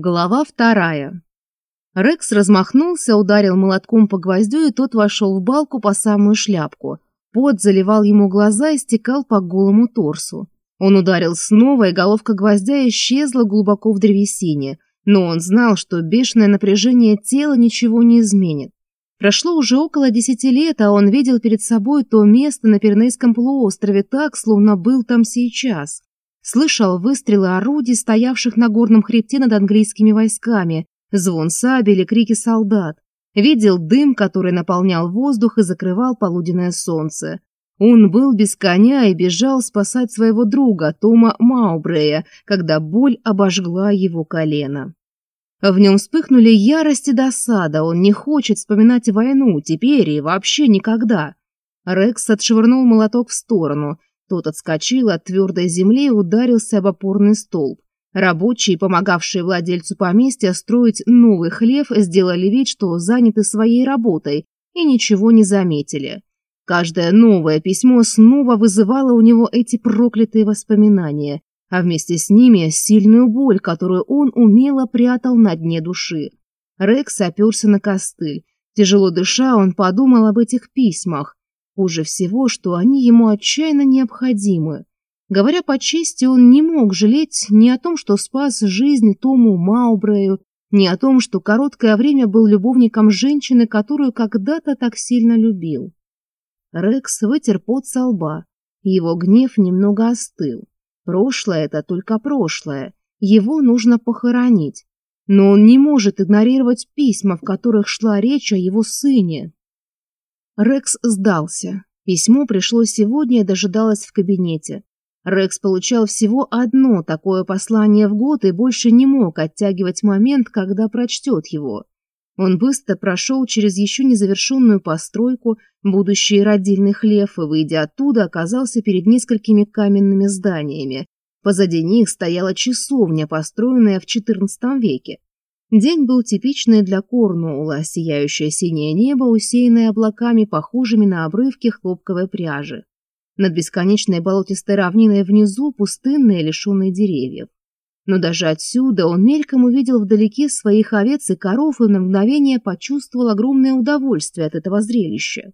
Глава вторая. Рекс размахнулся, ударил молотком по гвоздю, и тот вошел в балку по самую шляпку. Пот заливал ему глаза и стекал по голому торсу. Он ударил снова, и головка гвоздя исчезла глубоко в древесине, но он знал, что бешеное напряжение тела ничего не изменит. Прошло уже около десяти лет, а он видел перед собой то место на Пернейском полуострове так, словно был там сейчас слышал выстрелы орудий, стоявших на горном хребте над английскими войсками, звон сабель и крики солдат. Видел дым, который наполнял воздух и закрывал полуденное солнце. Он был без коня и бежал спасать своего друга, Тома Маубрея, когда боль обожгла его колено. В нем вспыхнули ярость и досада, он не хочет вспоминать войну теперь и вообще никогда. Рекс отшвырнул молоток в сторону – тот отскочил от твердой земли и ударился об опорный столб. Рабочие, помогавшие владельцу поместья строить новый хлев, сделали вид, что заняты своей работой и ничего не заметили. Каждое новое письмо снова вызывало у него эти проклятые воспоминания, а вместе с ними сильную боль, которую он умело прятал на дне души. Рекс оперся на костыль. Тяжело дыша, он подумал об этих письмах, хуже всего, что они ему отчаянно необходимы. Говоря по чести, он не мог жалеть ни о том, что спас жизнь Тому Маубрею, ни о том, что короткое время был любовником женщины, которую когда-то так сильно любил. Рекс вытер пот со лба, его гнев немного остыл. Прошлое — это только прошлое, его нужно похоронить. Но он не может игнорировать письма, в которых шла речь о его сыне, Рекс сдался. Письмо пришло сегодня и дожидалось в кабинете. Рекс получал всего одно такое послание в год и больше не мог оттягивать момент, когда прочтет его. Он быстро прошел через еще незавершенную постройку, будущий родильный лев, и, выйдя оттуда, оказался перед несколькими каменными зданиями. Позади них стояла часовня, построенная в XIV веке. День был типичный для Корнуула, сияющее синее небо, усеянное облаками, похожими на обрывки хлопковой пряжи. Над бесконечной болотистой равниной внизу пустынные, лишенные деревьев. Но даже отсюда он мельком увидел вдалеке своих овец и коров и на мгновение почувствовал огромное удовольствие от этого зрелища.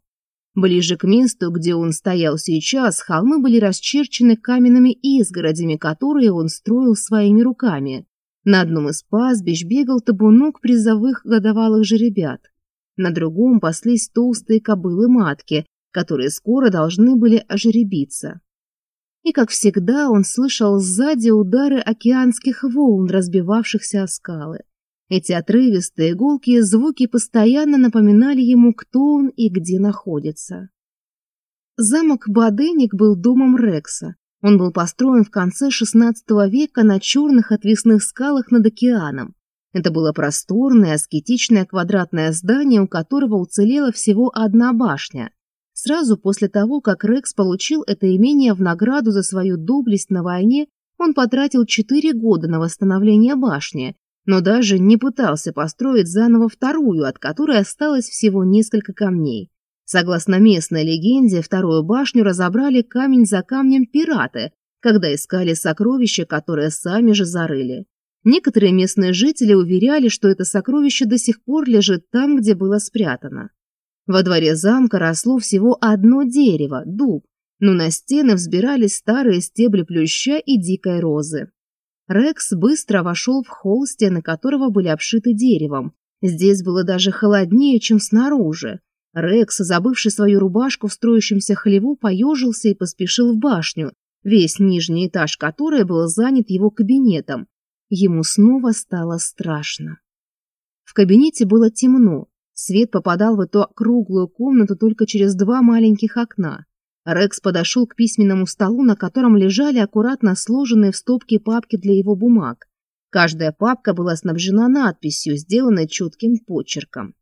Ближе к месту, где он стоял сейчас, холмы были расчерчены каменными изгородями, которые он строил своими руками. На одном из пастбищ бегал табунок призовых годовалых жеребят. На другом паслись толстые кобылы-матки, которые скоро должны были ожеребиться. И, как всегда, он слышал сзади удары океанских волн, разбивавшихся о скалы. Эти отрывистые иголки звуки постоянно напоминали ему, кто он и где находится. Замок Баденик был домом Рекса, он был построен в конце XVI века на черных отвесных скалах над океаном. Это было просторное, аскетичное квадратное здание, у которого уцелела всего одна башня. Сразу после того, как Рекс получил это имение в награду за свою доблесть на войне, он потратил 4 года на восстановление башни, но даже не пытался построить заново вторую, от которой осталось всего несколько камней. Согласно местной легенде, вторую башню разобрали камень за камнем пираты, когда искали сокровища, которые сами же зарыли. Некоторые местные жители уверяли, что это сокровище до сих пор лежит там, где было спрятано. Во дворе замка росло всего одно дерево – дуб, но на стены взбирались старые стебли плюща и дикой розы. Рекс быстро вошел в холл, стены которого были обшиты деревом. Здесь было даже холоднее, чем снаружи. Рекс, забывший свою рубашку в строящемся хлеву, поежился и поспешил в башню, весь нижний этаж которой был занят его кабинетом. Ему снова стало страшно. В кабинете было темно. Свет попадал в эту круглую комнату только через два маленьких окна. Рекс подошел к письменному столу, на котором лежали аккуратно сложенные в стопки папки для его бумаг. Каждая папка была снабжена надписью, сделанной четким почерком.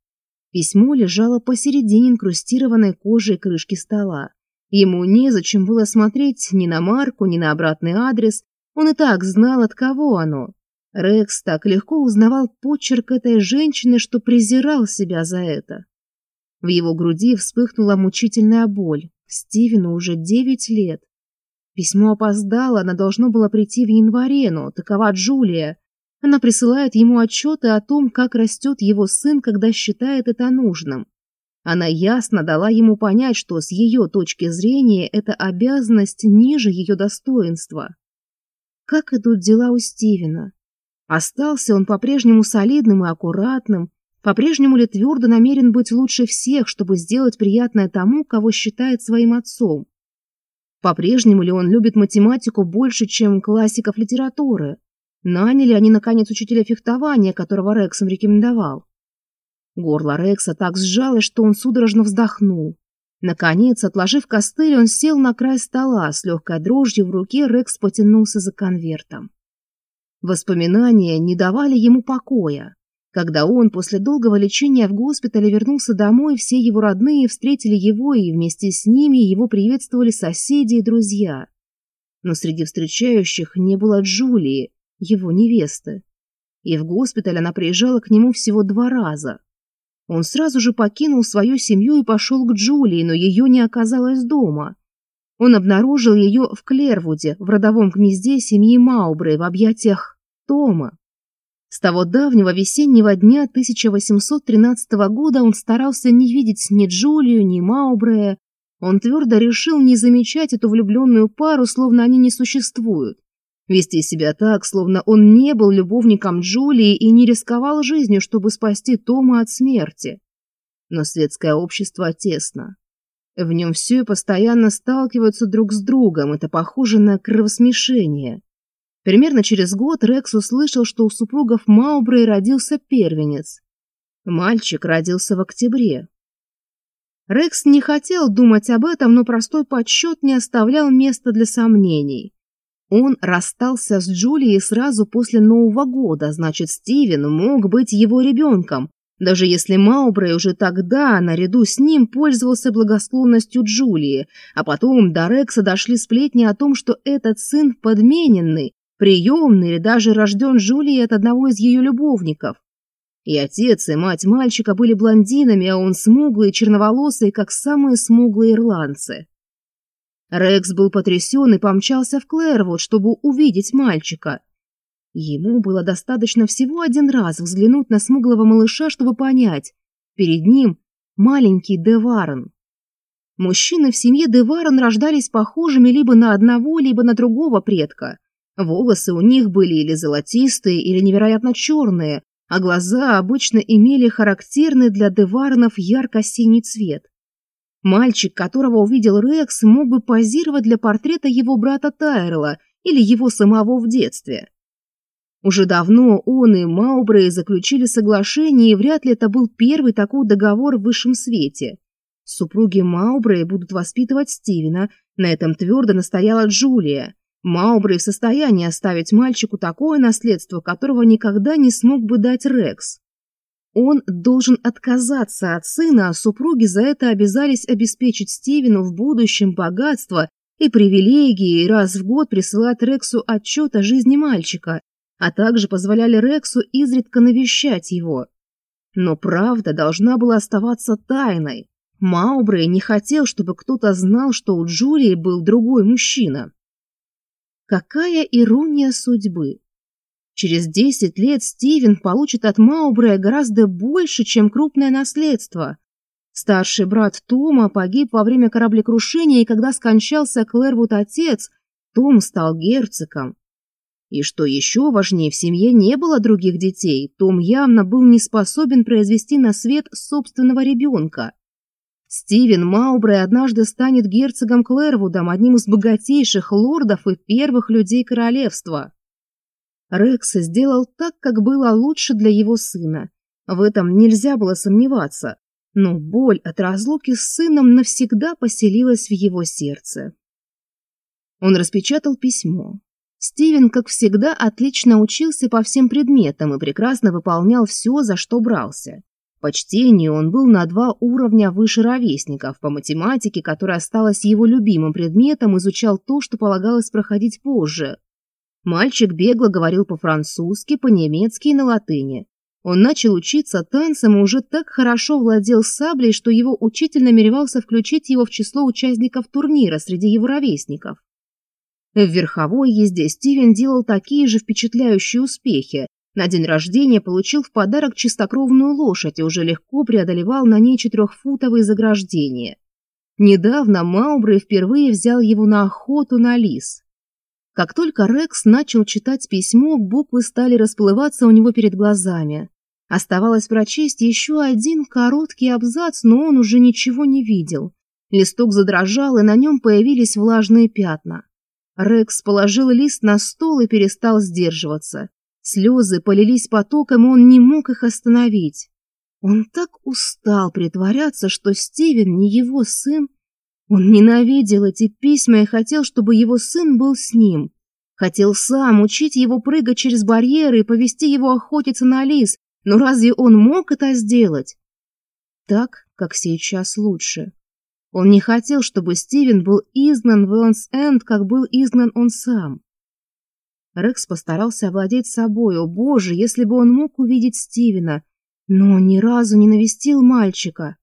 Письмо лежало посередине инкрустированной кожи крышки стола. Ему незачем было смотреть ни на марку, ни на обратный адрес, он и так знал, от кого оно. Рекс так легко узнавал почерк этой женщины, что презирал себя за это. В его груди вспыхнула мучительная боль. Стивену уже девять лет. Письмо опоздало, оно должно было прийти в январе, но такова Джулия. Она присылает ему отчеты о том, как растет его сын, когда считает это нужным. Она ясно дала ему понять, что с ее точки зрения эта обязанность ниже ее достоинства. Как идут дела у Стивена? Остался он по-прежнему солидным и аккуратным, по-прежнему ли твердо намерен быть лучше всех, чтобы сделать приятное тому, кого считает своим отцом? По-прежнему ли он любит математику больше, чем классиков литературы? Наняли они, наконец, учителя фехтования, которого Рексом рекомендовал. Горло Рекса так сжалось, что он судорожно вздохнул. Наконец, отложив костыль, он сел на край стола, с легкой дрожью в руке Рекс потянулся за конвертом. Воспоминания не давали ему покоя. Когда он после долгого лечения в госпитале вернулся домой, все его родные встретили его, и вместе с ними его приветствовали соседи и друзья. Но среди встречающих не было Джулии, его невесты. И в госпиталь она приезжала к нему всего два раза. Он сразу же покинул свою семью и пошел к Джулии, но ее не оказалось дома. Он обнаружил ее в Клервуде, в родовом гнезде семьи Маубры, в объятиях Тома. С того давнего весеннего дня 1813 года он старался не видеть ни Джулию, ни Маубре. Он твердо решил не замечать эту влюбленную пару, словно они не существуют. Вести себя так, словно он не был любовником Джулии и не рисковал жизнью, чтобы спасти Тома от смерти. Но светское общество тесно. В нем все постоянно сталкиваются друг с другом, это похоже на кровосмешение. Примерно через год Рекс услышал, что у супругов Маубрей родился первенец. Мальчик родился в октябре. Рекс не хотел думать об этом, но простой подсчет не оставлял места для сомнений. Он расстался с Джулией сразу после Нового года, значит, Стивен мог быть его ребенком, даже если Маубрей уже тогда, наряду с ним, пользовался благосклонностью Джулии, а потом до Рекса дошли сплетни о том, что этот сын подмененный, приемный или даже рожден Джулией от одного из ее любовников. И отец, и мать мальчика были блондинами, а он смуглый, черноволосый, как самые смуглые ирландцы. Рекс был потрясен и помчался в Клэрвуд, чтобы увидеть мальчика. Ему было достаточно всего один раз взглянуть на смуглого малыша, чтобы понять. Перед ним маленький Деварен. Мужчины в семье Деварен рождались похожими либо на одного, либо на другого предка. Волосы у них были или золотистые, или невероятно черные, а глаза обычно имели характерный для Деваренов ярко-синий цвет. Мальчик, которого увидел Рекс, мог бы позировать для портрета его брата Тайрела или его самого в детстве. Уже давно он и Маубрей заключили соглашение, и вряд ли это был первый такой договор в высшем свете. Супруги Маубрей будут воспитывать Стивена, на этом твердо настояла Джулия. Маубрей в состоянии оставить мальчику такое наследство, которого никогда не смог бы дать Рекс. Он должен отказаться от сына, а супруги за это обязались обеспечить Стивену в будущем богатство и привилегии, раз в год присылать Рексу отчет о жизни мальчика, а также позволяли Рексу изредка навещать его. Но правда должна была оставаться тайной. Маубрей не хотел, чтобы кто-то знал, что у Джулии был другой мужчина. Какая ирония судьбы! Через 10 лет Стивен получит от Маубрея гораздо больше, чем крупное наследство. Старший брат Тома погиб во время кораблекрушения, и когда скончался Клэрвуд отец, Том стал герцогом. И что еще важнее, в семье не было других детей, Том явно был не способен произвести на свет собственного ребенка. Стивен Маубрей однажды станет герцогом Клэрвудом, одним из богатейших лордов и первых людей королевства. Рекс сделал так, как было лучше для его сына. В этом нельзя было сомневаться, но боль от разлуки с сыном навсегда поселилась в его сердце. Он распечатал письмо. Стивен, как всегда, отлично учился по всем предметам и прекрасно выполнял все, за что брался. По чтению он был на два уровня выше ровесников, по математике, которая осталась его любимым предметом, изучал то, что полагалось проходить позже, Мальчик бегло говорил по-французски, по-немецки и на латыни. Он начал учиться танцам и уже так хорошо владел саблей, что его учитель намеревался включить его в число участников турнира среди его. В верховой езде Стивен делал такие же впечатляющие успехи. На день рождения получил в подарок чистокровную лошадь и уже легко преодолевал на ней четырехфутовые заграждения. Недавно Маубры впервые взял его на охоту на лис. Как только Рекс начал читать письмо, буквы стали расплываться у него перед глазами. Оставалось прочесть еще один короткий абзац, но он уже ничего не видел. Листок задрожал, и на нем появились влажные пятна. Рекс положил лист на стол и перестал сдерживаться. Слезы полились потоком, и он не мог их остановить. Он так устал притворяться, что Стивен не его сын, он ненавидел эти письма и хотел, чтобы его сын был с ним. Хотел сам учить его прыгать через барьеры и повести его охотиться на лис, но разве он мог это сделать? Так, как сейчас лучше. Он не хотел, чтобы Стивен был изгнан в Эллс-Энд, как был изгнан он сам. Рекс постарался овладеть собой. О боже, если бы он мог увидеть Стивена, но он ни разу не навестил мальчика.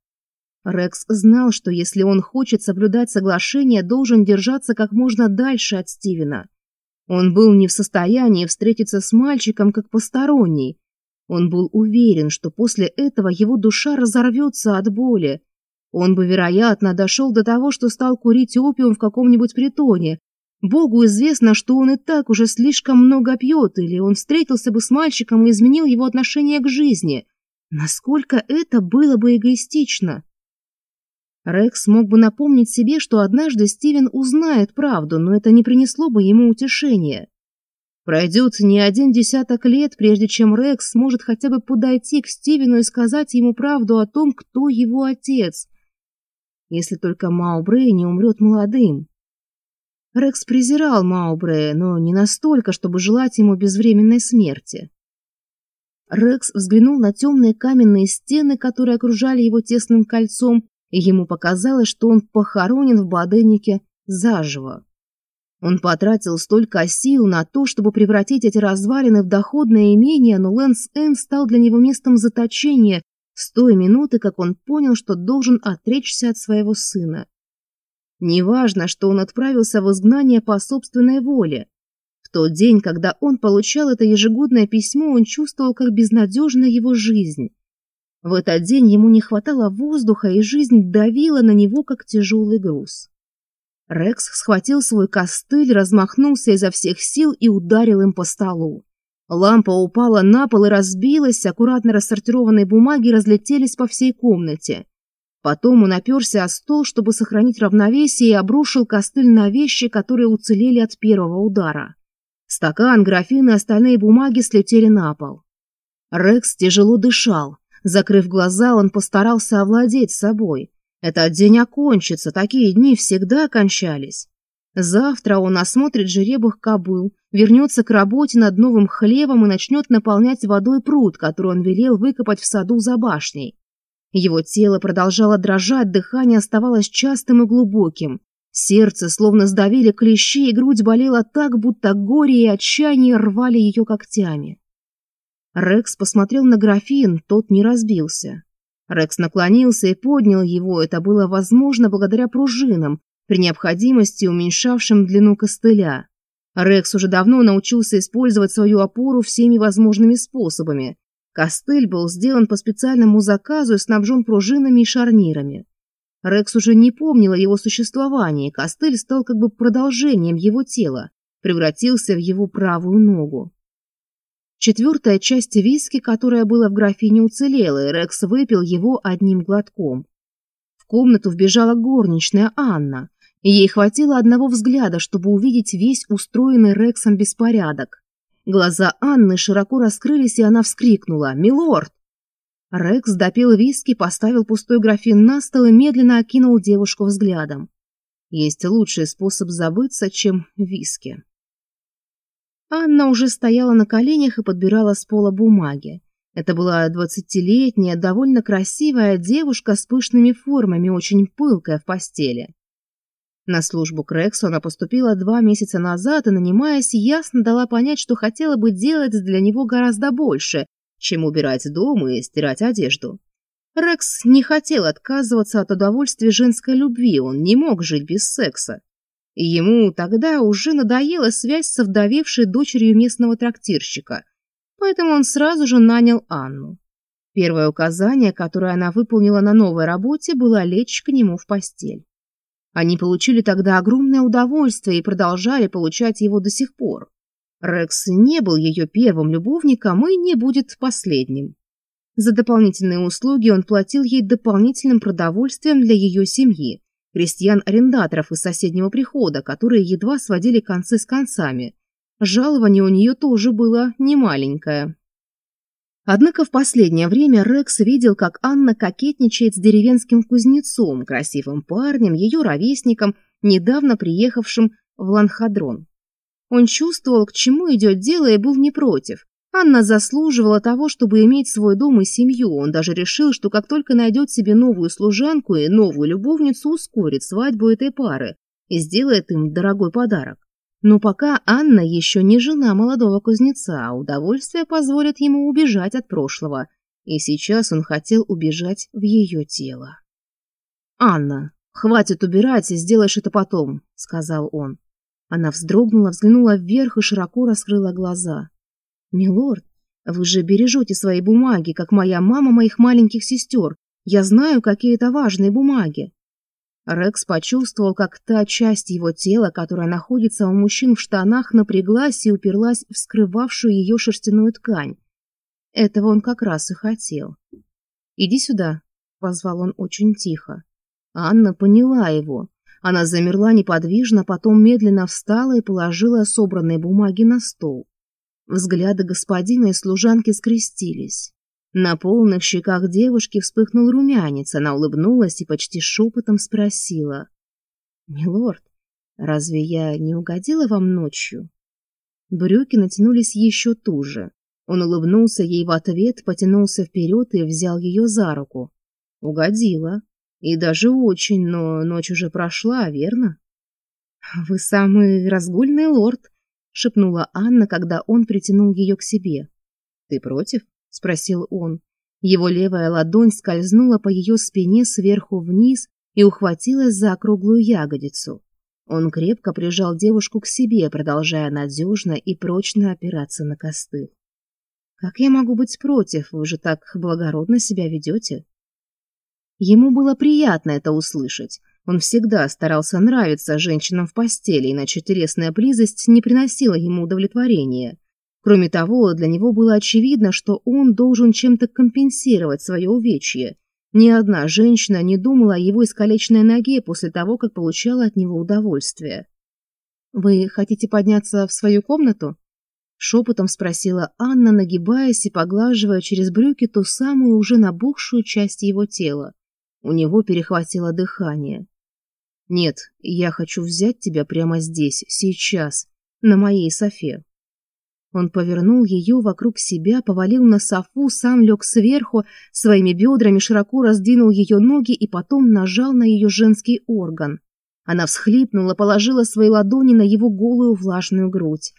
Рекс знал, что если он хочет соблюдать соглашение, должен держаться как можно дальше от Стивена. Он был не в состоянии встретиться с мальчиком как посторонний. Он был уверен, что после этого его душа разорвется от боли. Он бы, вероятно, дошел до того, что стал курить опиум в каком-нибудь притоне. Богу известно, что он и так уже слишком много пьет, или он встретился бы с мальчиком и изменил его отношение к жизни. Насколько это было бы эгоистично? Рекс мог бы напомнить себе, что однажды Стивен узнает правду, но это не принесло бы ему утешения. Пройдет не один десяток лет, прежде чем Рекс сможет хотя бы подойти к Стивену и сказать ему правду о том, кто его отец. Если только Маубрей не умрет молодым. Рекс презирал Маубрея, но не настолько, чтобы желать ему безвременной смерти. Рекс взглянул на темные каменные стены, которые окружали его тесным кольцом, Ему показалось, что он похоронен в Баденнике заживо. Он потратил столько сил на то, чтобы превратить эти развалины в доходное имение, но Лэнс Энн стал для него местом заточения с той минуты, как он понял, что должен отречься от своего сына. Неважно, что он отправился в изгнание по собственной воле. В тот день, когда он получал это ежегодное письмо, он чувствовал, как безнадежна его жизнь. В этот день ему не хватало воздуха, и жизнь давила на него, как тяжелый груз. Рекс схватил свой костыль, размахнулся изо всех сил и ударил им по столу. Лампа упала на пол и разбилась, аккуратно рассортированные бумаги разлетелись по всей комнате. Потом он оперся о стол, чтобы сохранить равновесие, и обрушил костыль на вещи, которые уцелели от первого удара. Стакан, графин и остальные бумаги слетели на пол. Рекс тяжело дышал. Закрыв глаза, он постарался овладеть собой. Этот день окончится, такие дни всегда кончались. Завтра он осмотрит жеребых кобыл, вернется к работе над новым хлебом и начнет наполнять водой пруд, который он велел выкопать в саду за башней. Его тело продолжало дрожать, дыхание оставалось частым и глубоким. Сердце словно сдавили клещи, и грудь болела так, будто горе и отчаяние рвали ее когтями. Рекс посмотрел на графин, тот не разбился. Рекс наклонился и поднял его, это было возможно благодаря пружинам, при необходимости уменьшавшим длину костыля. Рекс уже давно научился использовать свою опору всеми возможными способами. Костыль был сделан по специальному заказу и снабжен пружинами и шарнирами. Рекс уже не помнил о его существовании, костыль стал как бы продолжением его тела, превратился в его правую ногу. Четвертая часть виски, которая была в графине, уцелела, и Рекс выпил его одним глотком. В комнату вбежала горничная Анна. Ей хватило одного взгляда, чтобы увидеть весь устроенный Рексом беспорядок. Глаза Анны широко раскрылись, и она вскрикнула «Милорд!». Рекс допил виски, поставил пустой графин на стол и медленно окинул девушку взглядом. Есть лучший способ забыться, чем виски. Анна уже стояла на коленях и подбирала с пола бумаги. Это была двадцатилетняя, довольно красивая девушка с пышными формами, очень пылкая в постели. На службу к Рексу она поступила два месяца назад и, нанимаясь, ясно дала понять, что хотела бы делать для него гораздо больше, чем убирать дом и стирать одежду. Рекс не хотел отказываться от удовольствия женской любви, он не мог жить без секса. Ему тогда уже надоела связь со вдовевшей дочерью местного трактирщика, поэтому он сразу же нанял Анну. Первое указание, которое она выполнила на новой работе, было лечь к нему в постель. Они получили тогда огромное удовольствие и продолжали получать его до сих пор. Рекс не был ее первым любовником и не будет последним. За дополнительные услуги он платил ей дополнительным продовольствием для ее семьи, крестьян-арендаторов из соседнего прихода, которые едва сводили концы с концами. Жалование у нее тоже было немаленькое. Однако в последнее время Рекс видел, как Анна кокетничает с деревенским кузнецом, красивым парнем, ее ровесником, недавно приехавшим в Ланхадрон. Он чувствовал, к чему идет дело и был не против. Анна заслуживала того, чтобы иметь свой дом и семью. Он даже решил, что как только найдет себе новую служанку и новую любовницу, ускорит свадьбу этой пары и сделает им дорогой подарок. Но пока Анна еще не жена молодого кузнеца, а удовольствие позволит ему убежать от прошлого. И сейчас он хотел убежать в ее тело. «Анна, хватит убирать и сделаешь это потом», — сказал он. Она вздрогнула, взглянула вверх и широко раскрыла глаза. «Милорд, вы же бережете свои бумаги, как моя мама моих маленьких сестер. Я знаю, какие это важные бумаги». Рекс почувствовал, как та часть его тела, которая находится у мужчин в штанах, напряглась и уперлась в скрывавшую ее шерстяную ткань. Этого он как раз и хотел. «Иди сюда», — позвал он очень тихо. Анна поняла его. Она замерла неподвижно, потом медленно встала и положила собранные бумаги на стол. Взгляды господина и служанки скрестились. На полных щеках девушки вспыхнул румянец, она улыбнулась и почти шепотом спросила. «Милорд, разве я не угодила вам ночью?» Брюки натянулись еще туже. Он улыбнулся ей в ответ, потянулся вперед и взял ее за руку. «Угодила. И даже очень, но ночь уже прошла, верно?» «Вы самый разгульный лорд», шепнула Анна, когда он притянул ее к себе. «Ты против?» – спросил он. Его левая ладонь скользнула по ее спине сверху вниз и ухватилась за округлую ягодицу. Он крепко прижал девушку к себе, продолжая надежно и прочно опираться на косты. «Как я могу быть против? Вы же так благородно себя ведете?» Ему было приятно это услышать, он всегда старался нравиться женщинам в постели, иначе интересная близость не приносила ему удовлетворения. Кроме того, для него было очевидно, что он должен чем-то компенсировать свое увечье. Ни одна женщина не думала о его искалеченной ноге после того, как получала от него удовольствие. «Вы хотите подняться в свою комнату?» Шепотом спросила Анна, нагибаясь и поглаживая через брюки ту самую уже набухшую часть его тела. У него перехватило дыхание. «Нет, я хочу взять тебя прямо здесь, сейчас, на моей софе». Он повернул ее вокруг себя, повалил на софу, сам лег сверху, своими бедрами широко раздвинул ее ноги и потом нажал на ее женский орган. Она всхлипнула, положила свои ладони на его голую влажную грудь.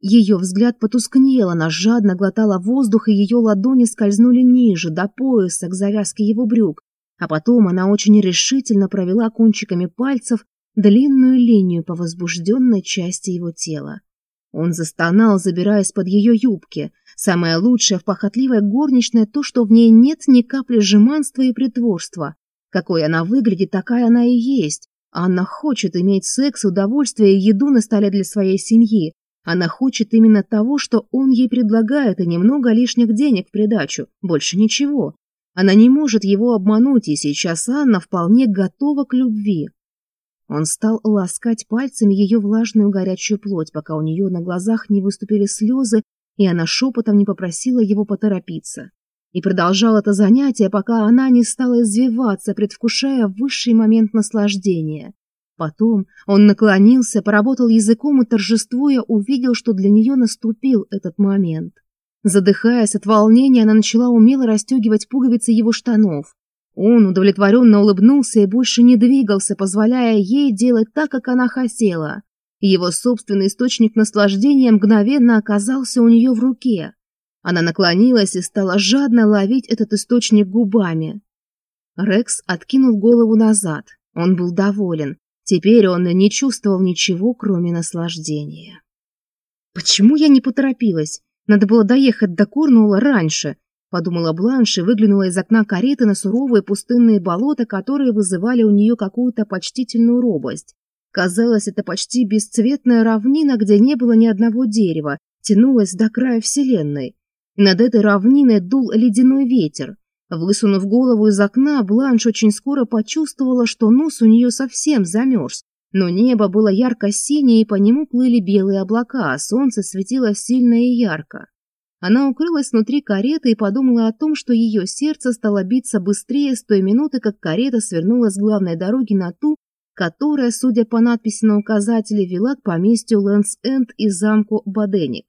Ее взгляд потускнел, она жадно глотала воздух, и ее ладони скользнули ниже, до пояса, к завязке его брюк а потом она очень решительно провела кончиками пальцев длинную линию по возбужденной части его тела. Он застонал, забираясь под ее юбки. Самое лучшее в похотливой горничной то, что в ней нет ни капли жеманства и притворства. Какой она выглядит, такая она и есть. Она хочет иметь секс, удовольствие и еду на столе для своей семьи. Она хочет именно того, что он ей предлагает, и немного лишних денег в придачу. Больше ничего. Она не может его обмануть, и сейчас Анна вполне готова к любви. Он стал ласкать пальцами ее влажную горячую плоть, пока у нее на глазах не выступили слезы, и она шепотом не попросила его поторопиться. И продолжал это занятие, пока она не стала извиваться, предвкушая высший момент наслаждения. Потом он наклонился, поработал языком и, торжествуя, увидел, что для нее наступил этот момент. Задыхаясь от волнения, она начала умело расстегивать пуговицы его штанов. Он удовлетворенно улыбнулся и больше не двигался, позволяя ей делать так, как она хотела. Его собственный источник наслаждения мгновенно оказался у нее в руке. Она наклонилась и стала жадно ловить этот источник губами. Рекс откинул голову назад. Он был доволен. Теперь он не чувствовал ничего, кроме наслаждения. «Почему я не поторопилась?» Надо было доехать до Корнуола раньше, подумала Бланш и выглянула из окна кареты на суровые пустынные болота, которые вызывали у нее какую-то почтительную робость. Казалось, это почти бесцветная равнина, где не было ни одного дерева, тянулась до края вселенной. И над этой равниной дул ледяной ветер. Высунув голову из окна, Бланш очень скоро почувствовала, что нос у нее совсем замерз. Но небо было ярко-синее, и по нему плыли белые облака, а солнце светило сильно и ярко. Она укрылась внутри кареты и подумала о том, что ее сердце стало биться быстрее с той минуты, как карета свернула с главной дороги на ту, которая, судя по надписи на указателе, вела к поместью Лэнс-Энд и замку Баденик.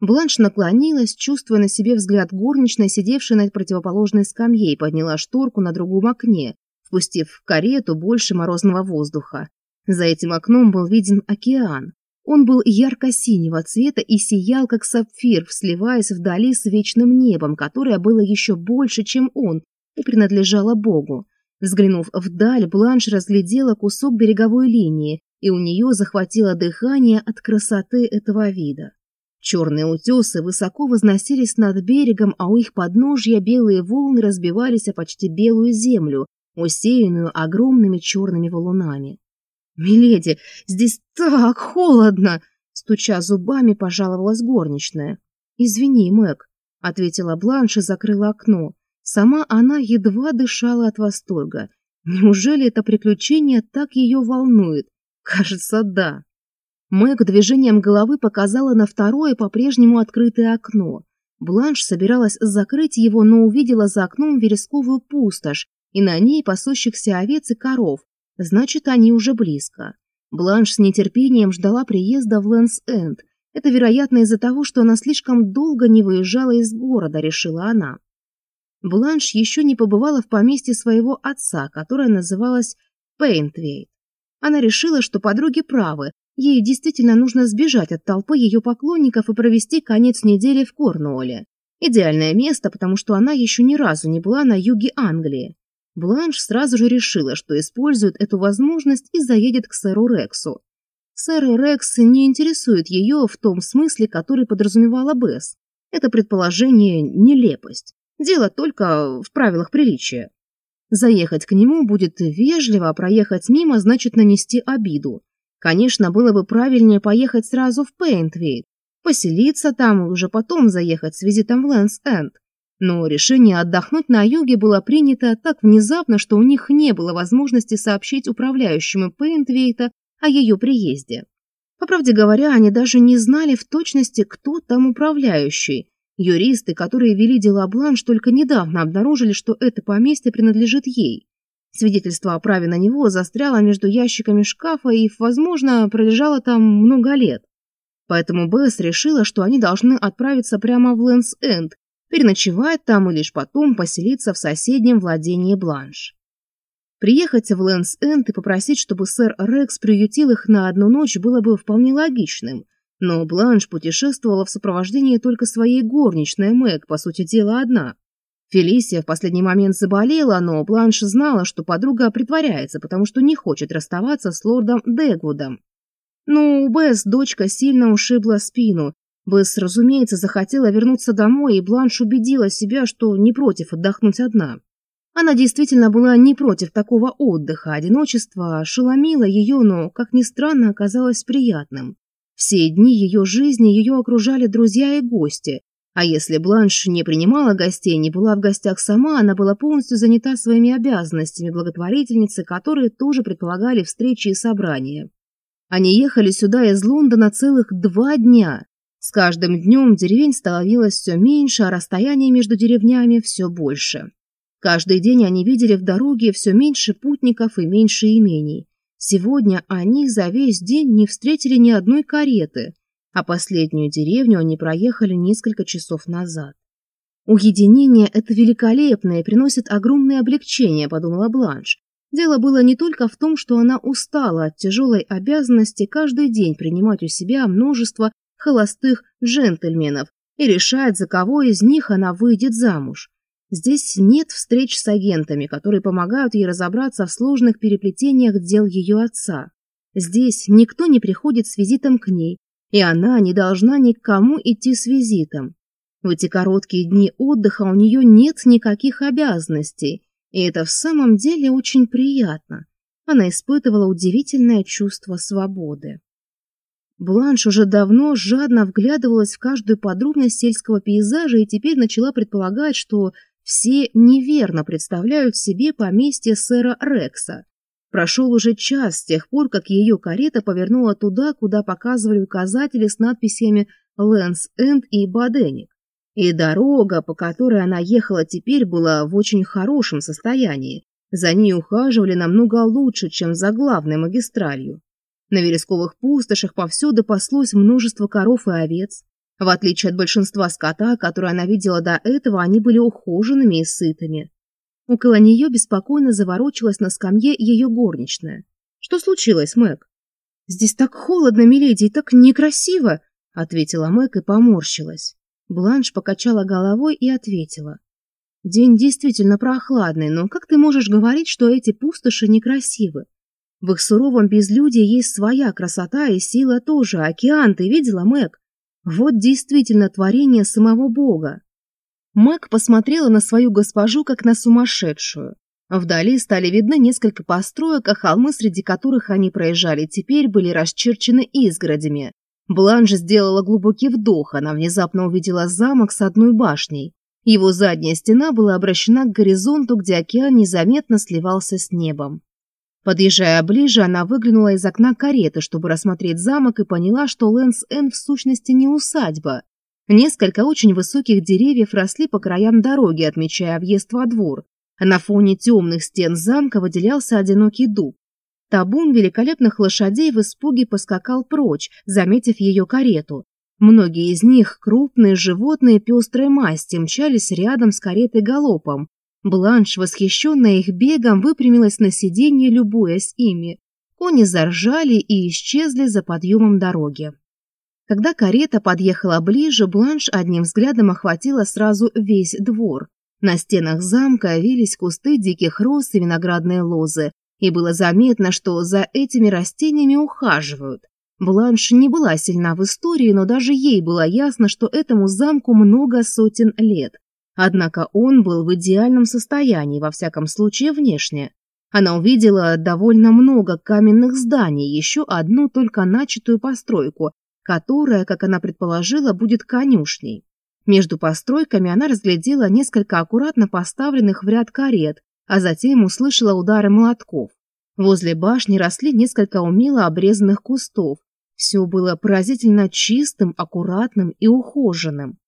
Бланш наклонилась, чувствуя на себе взгляд горничной, сидевшей на противоположной скамье, и подняла шторку на другом окне, впустив в карету больше морозного воздуха. За этим окном был виден океан. Он был ярко-синего цвета и сиял, как сапфир, сливаясь вдали с вечным небом, которое было еще больше, чем он, и принадлежало Богу. Взглянув вдаль, Бланш разглядела кусок береговой линии, и у нее захватило дыхание от красоты этого вида. Черные утесы высоко возносились над берегом, а у их подножья белые волны разбивались о почти белую землю, усеянную огромными черными валунами. «Миледи, здесь так холодно!» Стуча зубами, пожаловалась горничная. «Извини, Мэг», — ответила Бланш и закрыла окно. Сама она едва дышала от восторга. Неужели это приключение так ее волнует? Кажется, да. Мэг движением головы показала на второе по-прежнему открытое окно. Бланш собиралась закрыть его, но увидела за окном вересковую пустошь и на ней пасущихся овец и коров, Значит, они уже близко. Бланш с нетерпением ждала приезда в Лэнс-Энд. Это, вероятно, из-за того, что она слишком долго не выезжала из города, решила она. Бланш еще не побывала в поместье своего отца, которое называлось Пейнтвейт. Она решила, что подруги правы, ей действительно нужно сбежать от толпы ее поклонников и провести конец недели в Корнуолле. Идеальное место, потому что она еще ни разу не была на юге Англии. Бланш сразу же решила, что использует эту возможность и заедет к сэру Рексу. Сэр Рекс не интересует ее в том смысле, который подразумевала Бесс. Это предположение – нелепость. Дело только в правилах приличия. Заехать к нему будет вежливо, а проехать мимо значит нанести обиду. Конечно, было бы правильнее поехать сразу в Пейнтвейт, поселиться там и уже потом заехать с визитом в Лэнс-Энд. Но решение отдохнуть на юге было принято так внезапно, что у них не было возможности сообщить управляющему Пейнтвейта о ее приезде. По правде говоря, они даже не знали в точности, кто там управляющий. Юристы, которые вели дела Бланш, только недавно обнаружили, что это поместье принадлежит ей. Свидетельство о праве на него застряло между ящиками шкафа и, возможно, пролежало там много лет. Поэтому Бесс решила, что они должны отправиться прямо в Лэнс-Энд переночевать там и лишь потом поселиться в соседнем владении Бланш. Приехать в Лэнс-Энд и попросить, чтобы сэр Рекс приютил их на одну ночь было бы вполне логичным, но Бланш путешествовала в сопровождении только своей горничной Мэг, по сути дела одна. Фелисия в последний момент заболела, но Бланш знала, что подруга притворяется, потому что не хочет расставаться с лордом Дегвудом. у ну, Бесс, дочка, сильно ушибла спину, Бесс, разумеется, захотела вернуться домой, и Бланш убедила себя, что не против отдохнуть одна. Она действительно была не против такого отдыха, одиночества. ошеломило ее, но, как ни странно, оказалось приятным. Все дни ее жизни ее окружали друзья и гости, а если Бланш не принимала гостей, не была в гостях сама, она была полностью занята своими обязанностями благотворительницы, которые тоже предполагали встречи и собрания. Они ехали сюда из Лондона целых два дня. С каждым днем деревень становилось все меньше, а расстояние между деревнями все больше. Каждый день они видели в дороге все меньше путников и меньше имений. Сегодня они за весь день не встретили ни одной кареты, а последнюю деревню они проехали несколько часов назад. «Уединение – это великолепное приносит огромное облегчение», – подумала Бланш. Дело было не только в том, что она устала от тяжелой обязанности каждый день принимать у себя множество холостых джентльменов и решает, за кого из них она выйдет замуж. Здесь нет встреч с агентами, которые помогают ей разобраться в сложных переплетениях дел ее отца. Здесь никто не приходит с визитом к ней, и она не должна никому идти с визитом. В эти короткие дни отдыха у нее нет никаких обязанностей, и это в самом деле очень приятно. Она испытывала удивительное чувство свободы. Бланш уже давно жадно вглядывалась в каждую подробность сельского пейзажа и теперь начала предполагать, что все неверно представляют себе поместье сэра Рекса. Прошел уже час с тех пор, как ее карета повернула туда, куда показывали указатели с надписями «Лэнс Энд» и «Баденик». И дорога, по которой она ехала теперь, была в очень хорошем состоянии. За ней ухаживали намного лучше, чем за главной магистралью. На вересковых пустошах повсюду паслось множество коров и овец. В отличие от большинства скота, которые она видела до этого, они были ухоженными и сытыми. Около нее беспокойно заворочилась на скамье ее горничная. «Что случилось, Мэг?» «Здесь так холодно, миледи, и так некрасиво!» — ответила Мэг и поморщилась. Бланш покачала головой и ответила. «День действительно прохладный, но как ты можешь говорить, что эти пустоши некрасивы? В их суровом безлюдии есть своя красота и сила тоже. Океан, ты видела, Мэг? Вот действительно творение самого Бога. Мэг посмотрела на свою госпожу, как на сумасшедшую. Вдали стали видны несколько построек, а холмы, среди которых они проезжали, теперь были расчерчены изгородями. Бланш сделала глубокий вдох, она внезапно увидела замок с одной башней. Его задняя стена была обращена к горизонту, где океан незаметно сливался с небом. Подъезжая ближе, она выглянула из окна кареты, чтобы рассмотреть замок, и поняла, что Лэнс Энн в сущности не усадьба. Несколько очень высоких деревьев росли по краям дороги, отмечая въезд во двор. На фоне темных стен замка выделялся одинокий дуб. Табун великолепных лошадей в испуге поскакал прочь, заметив ее карету. Многие из них, крупные животные пестрой масти, мчались рядом с каретой галопом, Бланш, восхищенная их бегом, выпрямилась на сиденье, любуясь ими. Кони заржали и исчезли за подъемом дороги. Когда карета подъехала ближе, Бланш одним взглядом охватила сразу весь двор. На стенах замка вились кусты диких роз и виноградные лозы, и было заметно, что за этими растениями ухаживают. Бланш не была сильна в истории, но даже ей было ясно, что этому замку много сотен лет. Однако он был в идеальном состоянии, во всяком случае внешне. Она увидела довольно много каменных зданий, еще одну только начатую постройку, которая, как она предположила, будет конюшней. Между постройками она разглядела несколько аккуратно поставленных в ряд карет, а затем услышала удары молотков. Возле башни росли несколько умело обрезанных кустов. Все было поразительно чистым, аккуратным и ухоженным.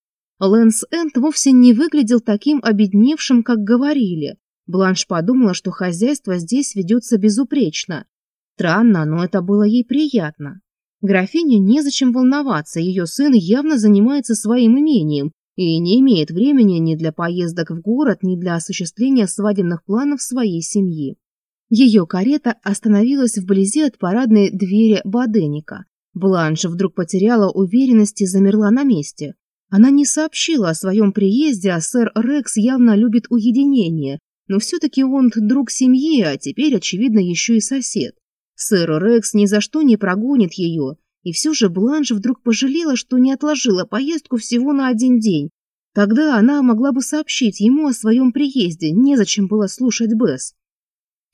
Лэнс Энд вовсе не выглядел таким обедневшим, как говорили. Бланш подумала, что хозяйство здесь ведется безупречно. Странно, но это было ей приятно. Графине незачем волноваться, ее сын явно занимается своим имением и не имеет времени ни для поездок в город, ни для осуществления свадебных планов своей семьи. Ее карета остановилась вблизи от парадной двери Баденика. Бланш вдруг потеряла уверенность и замерла на месте. Она не сообщила о своем приезде, а сэр Рекс явно любит уединение, но все-таки он друг семьи, а теперь, очевидно, еще и сосед. Сэр Рекс ни за что не прогонит ее, и все же Бланш вдруг пожалела, что не отложила поездку всего на один день. Тогда она могла бы сообщить ему о своем приезде, незачем было слушать Бесс.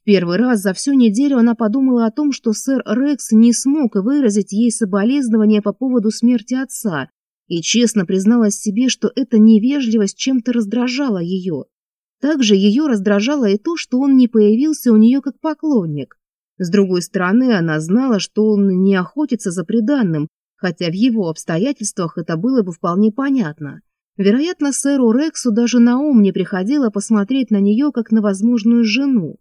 Первый раз за всю неделю она подумала о том, что сэр Рекс не смог выразить ей соболезнования по поводу смерти отца, и честно призналась себе, что эта невежливость чем-то раздражала ее. Также ее раздражало и то, что он не появился у нее как поклонник. С другой стороны, она знала, что он не охотится за преданным, хотя в его обстоятельствах это было бы вполне понятно. Вероятно, сэру Рексу даже на ум не приходило посмотреть на нее как на возможную жену.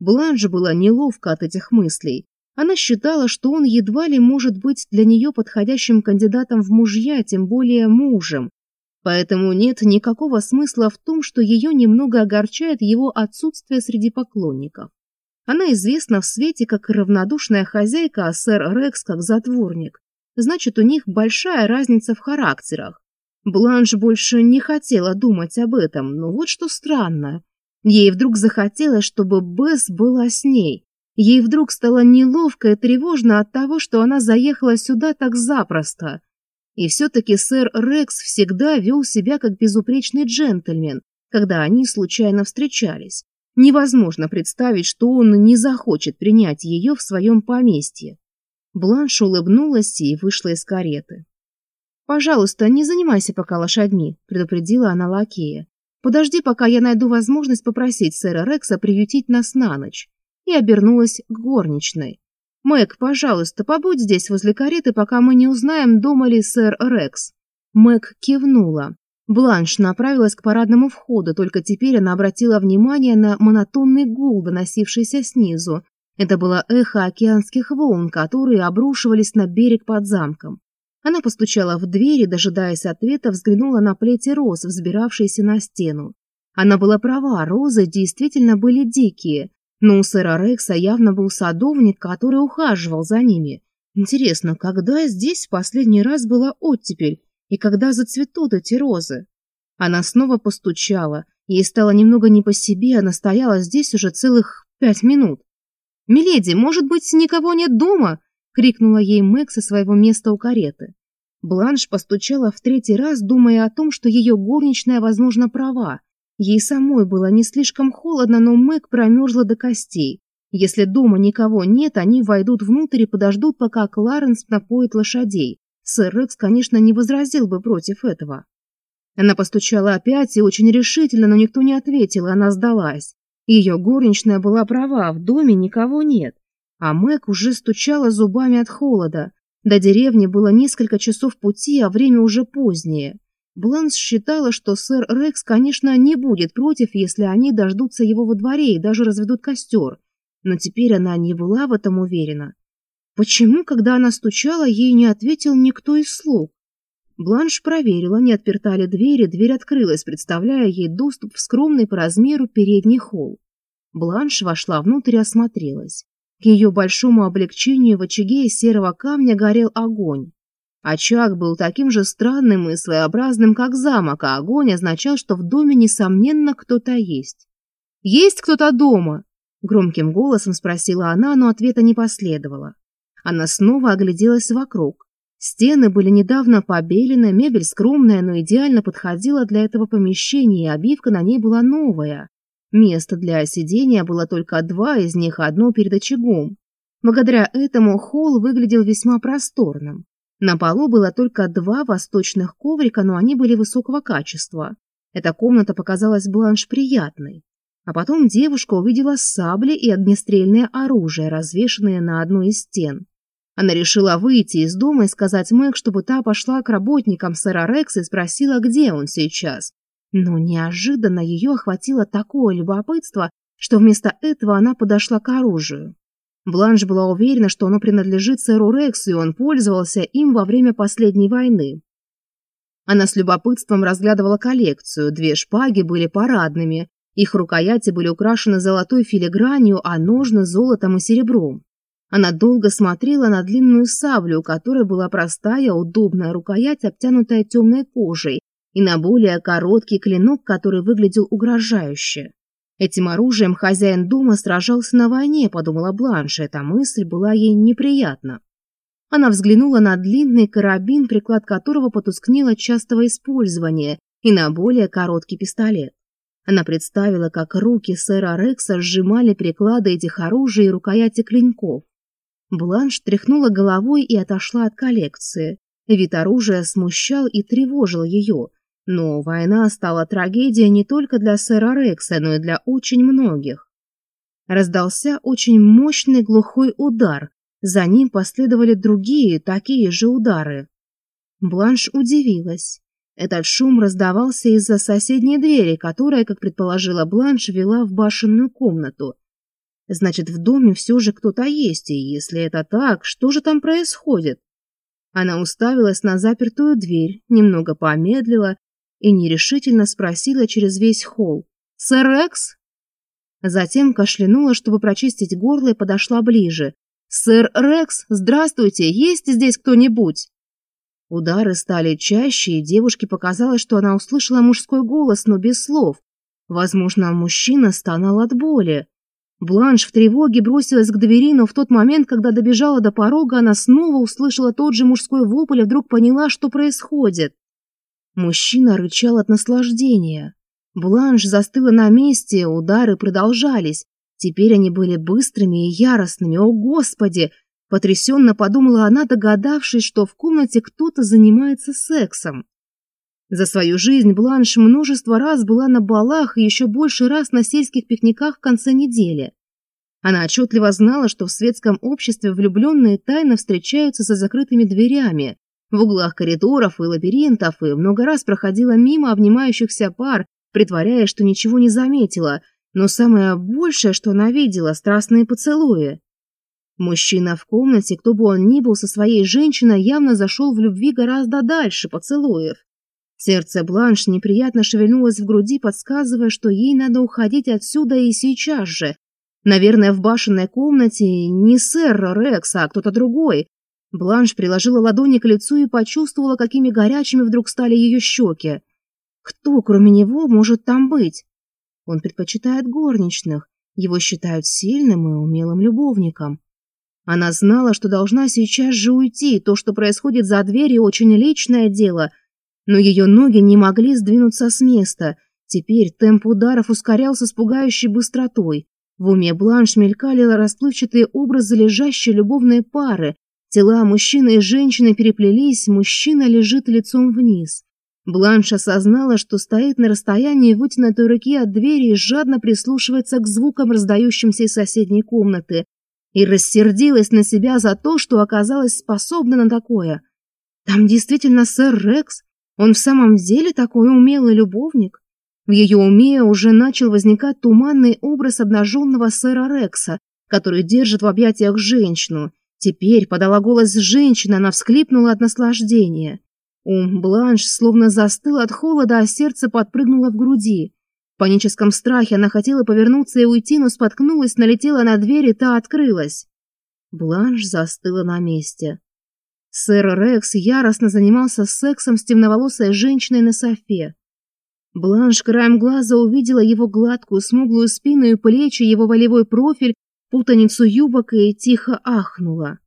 Бланш была неловко от этих мыслей, она считала, что он едва ли может быть для нее подходящим кандидатом в мужья, тем более мужем. Поэтому нет никакого смысла в том, что ее немного огорчает его отсутствие среди поклонников. Она известна в свете как равнодушная хозяйка, а сэр Рекс как затворник. Значит, у них большая разница в характерах. Бланш больше не хотела думать об этом, но вот что странно. Ей вдруг захотелось, чтобы Бесс была с ней. Ей вдруг стало неловко и тревожно от того, что она заехала сюда так запросто. И все-таки сэр Рекс всегда вел себя как безупречный джентльмен, когда они случайно встречались. Невозможно представить, что он не захочет принять ее в своем поместье. Бланш улыбнулась и вышла из кареты. «Пожалуйста, не занимайся пока лошадьми», – предупредила она лакея. «Подожди, пока я найду возможность попросить сэра Рекса приютить нас на ночь и обернулась к горничной. «Мэг, пожалуйста, побудь здесь возле кареты, пока мы не узнаем, дома ли сэр Рекс». Мэг кивнула. Бланш направилась к парадному входу, только теперь она обратила внимание на монотонный гул, доносившийся снизу. Это было эхо океанских волн, которые обрушивались на берег под замком. Она постучала в дверь и, дожидаясь ответа, взглянула на плети роз, взбиравшиеся на стену. Она была права, розы действительно были дикие, но у сэра Рекса явно был садовник, который ухаживал за ними. Интересно, когда здесь в последний раз была оттепель и когда зацветут эти розы? Она снова постучала. Ей стало немного не по себе, она стояла здесь уже целых пять минут. «Миледи, может быть, никого нет дома?» — крикнула ей Мэг со своего места у кареты. Бланш постучала в третий раз, думая о том, что ее горничная, возможно, права. Ей самой было не слишком холодно, но Мэг промерзла до костей. Если дома никого нет, они войдут внутрь и подождут, пока Кларенс напоит лошадей. Сэр Рекс, конечно, не возразил бы против этого. Она постучала опять и очень решительно, но никто не ответил, и она сдалась. Ее горничная была права, в доме никого нет. А Мэг уже стучала зубами от холода. До деревни было несколько часов пути, а время уже позднее. Бланс считала, что сэр Рекс, конечно, не будет против, если они дождутся его во дворе и даже разведут костер, но теперь она не была в этом уверена. Почему, когда она стучала, ей не ответил никто из слуг? Бланш проверила, не отперта ли дверь, дверь открылась, представляя ей доступ в скромный по размеру передний холл. Бланш вошла внутрь и осмотрелась. К ее большому облегчению в очаге серого камня горел огонь. Очаг был таким же странным и своеобразным, как замок, а огонь означал, что в доме, несомненно, кто-то есть. «Есть кто-то дома?» – громким голосом спросила она, но ответа не последовало. Она снова огляделась вокруг. Стены были недавно побелены, мебель скромная, но идеально подходила для этого помещения, и обивка на ней была новая. Место для сидения было только два, из них одно перед очагом. Благодаря этому холл выглядел весьма просторным. На полу было только два восточных коврика, но они были высокого качества. Эта комната показалась Бланш приятной. А потом девушка увидела сабли и огнестрельное оружие, развешанное на одной из стен. Она решила выйти из дома и сказать Мэг, чтобы та пошла к работникам сэра Рекс и спросила, где он сейчас. Но неожиданно ее охватило такое любопытство, что вместо этого она подошла к оружию. Бланш была уверена, что оно принадлежит сэру Рексу, и он пользовался им во время последней войны. Она с любопытством разглядывала коллекцию. Две шпаги были парадными, их рукояти были украшены золотой филигранью, а ножны – золотом и серебром. Она долго смотрела на длинную саблю, которая была простая, удобная рукоять, обтянутая темной кожей, и на более короткий клинок, который выглядел угрожающе. Этим оружием хозяин дома сражался на войне, подумала Бланш, эта мысль была ей неприятна. Она взглянула на длинный карабин, приклад которого потускнел от частого использования, и на более короткий пистолет. Она представила, как руки сэра Рекса сжимали приклады этих оружий и рукояти клинков. Бланш тряхнула головой и отошла от коллекции. Вид оружия смущал и тревожил ее – но война стала трагедией не только для сэра Рекса, но и для очень многих. Раздался очень мощный глухой удар, за ним последовали другие такие же удары. Бланш удивилась. Этот шум раздавался из-за соседней двери, которая, как предположила Бланш, вела в башенную комнату. Значит, в доме все же кто-то есть, и если это так, что же там происходит? Она уставилась на запертую дверь, немного помедлила и нерешительно спросила через весь холл. «Сэр Экс?» Затем кашлянула, чтобы прочистить горло и подошла ближе. «Сэр Рекс, здравствуйте! Есть здесь кто-нибудь?» Удары стали чаще, и девушке показалось, что она услышала мужской голос, но без слов. Возможно, мужчина стонал от боли. Бланш в тревоге бросилась к двери, но в тот момент, когда добежала до порога, она снова услышала тот же мужской вопль и вдруг поняла, что происходит. Мужчина рычал от наслаждения. Бланш застыла на месте, удары продолжались. Теперь они были быстрыми и яростными. О, Господи! Потрясенно подумала она, догадавшись, что в комнате кто-то занимается сексом. За свою жизнь Бланш множество раз была на балах и еще больше раз на сельских пикниках в конце недели. Она отчетливо знала, что в светском обществе влюбленные тайно встречаются за закрытыми дверями, в углах коридоров и лабиринтов и много раз проходила мимо обнимающихся пар, притворяя, что ничего не заметила, но самое большее, что она видела, страстные поцелуи. Мужчина в комнате, кто бы он ни был со своей женщиной, явно зашел в любви гораздо дальше поцелуев. Сердце Бланш неприятно шевельнулось в груди, подсказывая, что ей надо уходить отсюда и сейчас же. Наверное, в башенной комнате не сэр Рекс, а кто-то другой, Бланш приложила ладони к лицу и почувствовала, какими горячими вдруг стали ее щеки. Кто, кроме него, может там быть? Он предпочитает горничных, его считают сильным и умелым любовником. Она знала, что должна сейчас же уйти, то, что происходит за дверью, очень личное дело, но ее ноги не могли сдвинуться с места. Теперь темп ударов ускорялся с пугающей быстротой. В уме Бланш мелькали расплывчатые образы лежащей любовной пары, Тела мужчины и женщины переплелись, мужчина лежит лицом вниз. Бланш осознала, что стоит на расстоянии вытянутой руки от двери и жадно прислушивается к звукам, раздающимся из соседней комнаты, и рассердилась на себя за то, что оказалась способна на такое. Там действительно сэр Рекс? Он в самом деле такой умелый любовник? В ее уме уже начал возникать туманный образ обнаженного сэра Рекса, который держит в объятиях женщину, Теперь подала голос женщина, она всклипнула от наслаждения. Ум Бланш словно застыл от холода, а сердце подпрыгнуло в груди. В паническом страхе она хотела повернуться и уйти, но споткнулась, налетела на дверь, и та открылась. Бланш застыла на месте. Сэр Рекс яростно занимался сексом с темноволосой женщиной на софе. Бланш краем глаза увидела его гладкую, смуглую спину и плечи, его волевой профиль путаницу юбок и тихо ахнула.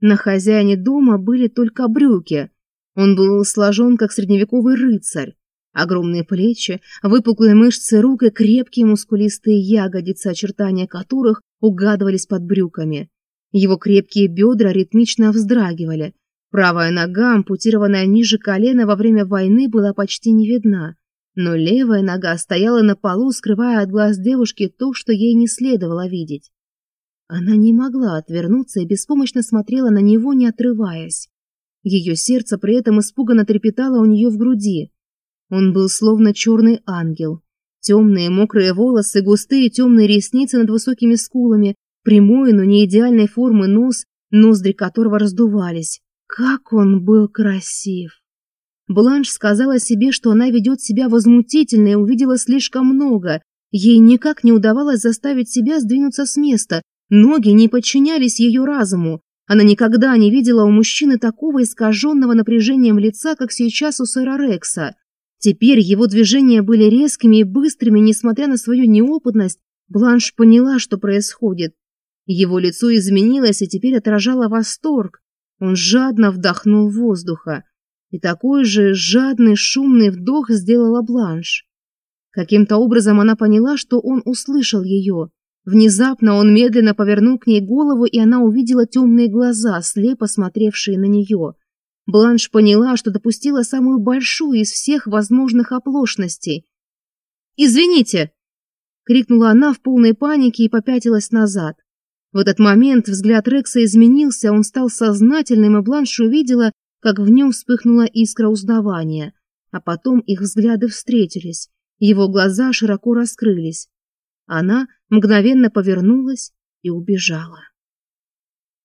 На хозяине дома были только брюки. Он был сложен, как средневековый рыцарь. Огромные плечи, выпуклые мышцы рук и крепкие мускулистые ягодицы, очертания которых угадывались под брюками. Его крепкие бедра ритмично вздрагивали. Правая нога, ампутированная ниже колена во время войны, была почти не видна. Но левая нога стояла на полу, скрывая от глаз девушки то, что ей не следовало видеть. Она не могла отвернуться и беспомощно смотрела на него, не отрываясь. Ее сердце при этом испуганно трепетало у нее в груди. Он был словно черный ангел. Темные мокрые волосы, густые темные ресницы над высокими скулами, прямой, но не идеальной формы нос, ноздри которого раздувались. Как он был красив! Бланш сказала себе, что она ведет себя возмутительно и увидела слишком много. Ей никак не удавалось заставить себя сдвинуться с места, Ноги не подчинялись ее разуму. Она никогда не видела у мужчины такого искаженного напряжением лица, как сейчас у сэра Рекса. Теперь его движения были резкими и быстрыми, несмотря на свою неопытность. Бланш поняла, что происходит. Его лицо изменилось и теперь отражало восторг. Он жадно вдохнул воздуха. И такой же жадный, шумный вдох сделала Бланш. Каким-то образом она поняла, что он услышал ее. Внезапно он медленно повернул к ней голову, и она увидела темные глаза, слепо смотревшие на нее. Бланш поняла, что допустила самую большую из всех возможных оплошностей. «Извините!» — крикнула она в полной панике и попятилась назад. В этот момент взгляд Рекса изменился, он стал сознательным, и Бланш увидела, как в нем вспыхнула искра узнавания. А потом их взгляды встретились, его глаза широко раскрылись. Она мгновенно повернулась и убежала.